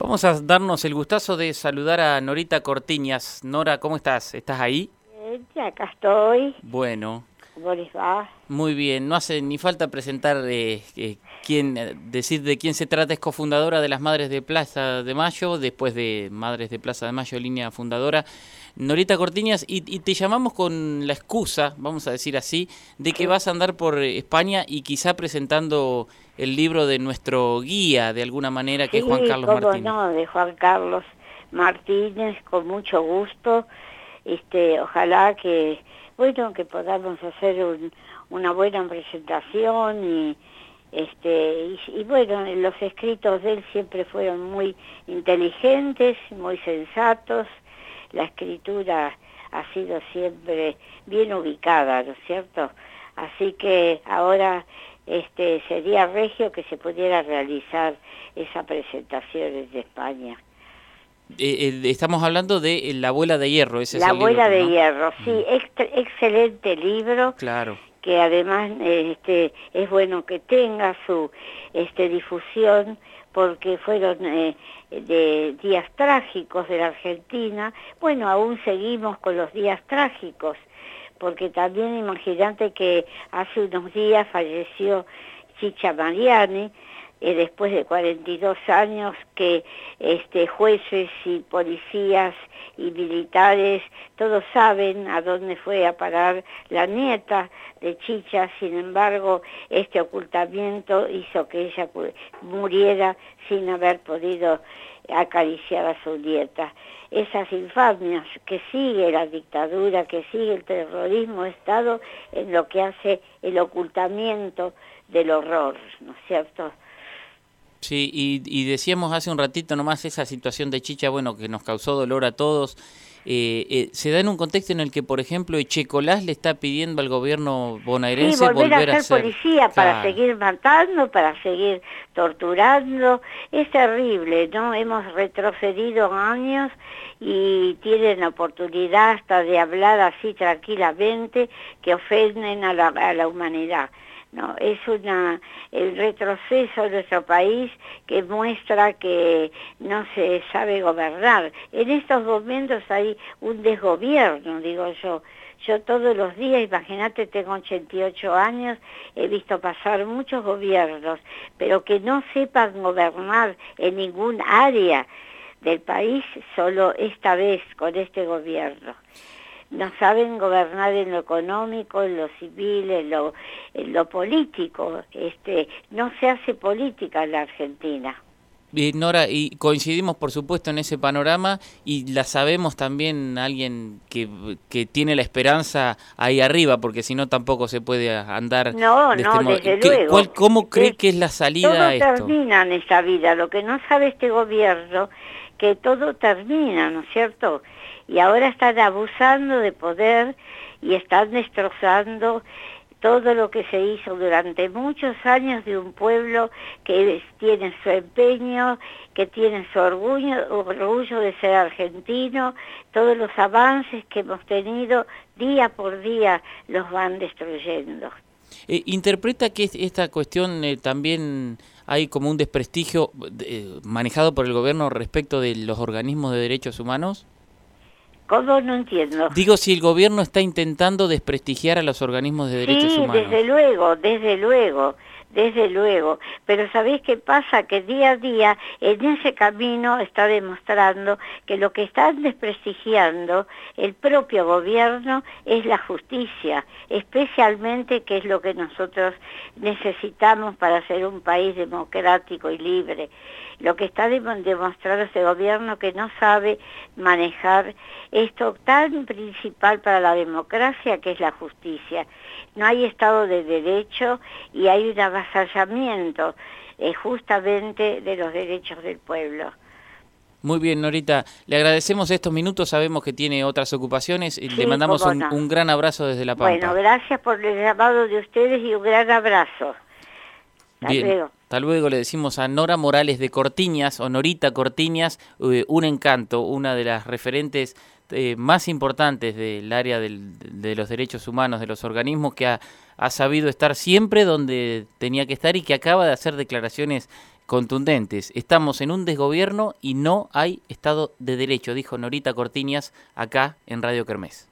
Vamos a darnos el gustazo de saludar a Norita Cortiñas. Nora, ¿cómo estás? ¿Estás ahí? Bien, acá estoy. Bueno. ¿Cómo les va? Muy bien, no hace ni falta presentar eh, eh, quién, eh, decir de quién se trata, es cofundadora de las Madres de Plaza de Mayo, después de Madres de Plaza de Mayo, línea fundadora, Norita Cortiñas, y, te llamamos con la excusa, vamos a decir así, de que vas a andar por España y quizá presentando el libro de nuestro guía, de alguna manera, que es Juan Carlos cómo Martínez. no, de Juan Carlos Martínez, con mucho gusto, este, ojalá que, bueno, que podamos hacer una buena presentación y este y, bueno los escritos de él siempre fueron muy inteligentes muy sensatos. La escritura ha sido siempre bien ubicada no es cierto así que ahora este sería regio que se pudiera realizar esa presentación desde España eh, eh, estamos hablando de La abuela de hierro, ese La es el abuela de hierro, sí, mm. excelente libro. Claro que además este, es bueno que tenga su este, difusión porque fueron eh, de días trágicos de la Argentina. Bueno, aún seguimos con los días trágicos, porque también imagínate que hace unos días falleció Chicha Mariani, eh, después de 42 años que este, jueces y policías y militares, todos saben a dónde fue a parar la nieta de Chicha, sin embargo, este ocultamiento hizo que ella muriera sin haber podido acariciar a su nieta. Esas infamias que sigue la dictadura, que sigue el terrorismo, Estado en lo que hace el ocultamiento del horror, ¿no es cierto? Sí, y, decíamos hace un ratito nomás esa situación de Chicha, bueno, que nos causó dolor a todos. Eh, eh, se da en un contexto en el que, por ejemplo, Echecolás le está pidiendo al gobierno bonaerense sí, volver, a, ser policía para seguir matando, para seguir torturando. Es terrible, ¿no? Hemos retrocedido años y tienen la oportunidad hasta de hablar así tranquilamente que ofenden a la, a la humanidad. ¿No? Es una, el retroceso de nuestro país que muestra que no se sabe gobernar. En estos momentos hay un desgobierno, digo yo. Yo todos los días, imagínate, tengo 88 años, he visto pasar muchos gobiernos, pero que no sepan gobernar en ningún área del país, solo esta vez con este gobierno no saben gobernar en lo económico, en lo civil, en lo, en lo político. Este, no se hace política en la Argentina. Nora, y coincidimos por supuesto en ese panorama y la sabemos también alguien que, que tiene la esperanza ahí arriba, porque si no tampoco se puede andar. No, de no, este desde luego. ¿Cómo cree que es la salida todo a esto? termina en esta vida, lo que no sabe este gobierno, que todo termina, ¿no es cierto? Y ahora están abusando de poder y están destrozando todo lo que se hizo durante muchos años de un pueblo que tiene su empeño, que tiene su orgullo, orgullo de ser argentino, todos los avances que hemos tenido día por día los van destruyendo. Eh, ¿Interpreta que esta cuestión eh, también hay como un desprestigio eh, manejado por el gobierno respecto de los organismos de derechos humanos? ¿Cómo? No entiendo. Digo, si el gobierno está intentando desprestigiar a los organismos de derechos humanos. Sí, desde luego, desde luego, desde luego. Pero ¿sabéis qué pasa? Que día a día en ese camino está demostrando que lo que están desprestigiando el propio gobierno es la justicia, especialmente que es lo que nosotros necesitamos para ser un país democrático y libre lo que está demostrando este gobierno que no sabe manejar esto tan principal para la democracia que es la justicia. No hay Estado de Derecho y hay un avasallamiento eh, justamente de los derechos del pueblo. Muy bien, Norita. Le agradecemos estos minutos. Sabemos que tiene otras ocupaciones. y le mandamos un, gran abrazo desde La Pampa. Bueno, gracias por el llamado de ustedes y un gran abrazo. Hasta luego. Hasta luego le decimos a Nora Morales de Cortiñas, o Norita Cortiñas, eh, un encanto, una de las referentes eh, más importantes del área de los derechos humanos, de los organismos, que ha, ha sabido estar siempre donde tenía que estar y que acaba de hacer declaraciones contundentes. Estamos en un desgobierno y no hay Estado de Derecho, dijo Norita Cortiñas acá en Radio Kermés.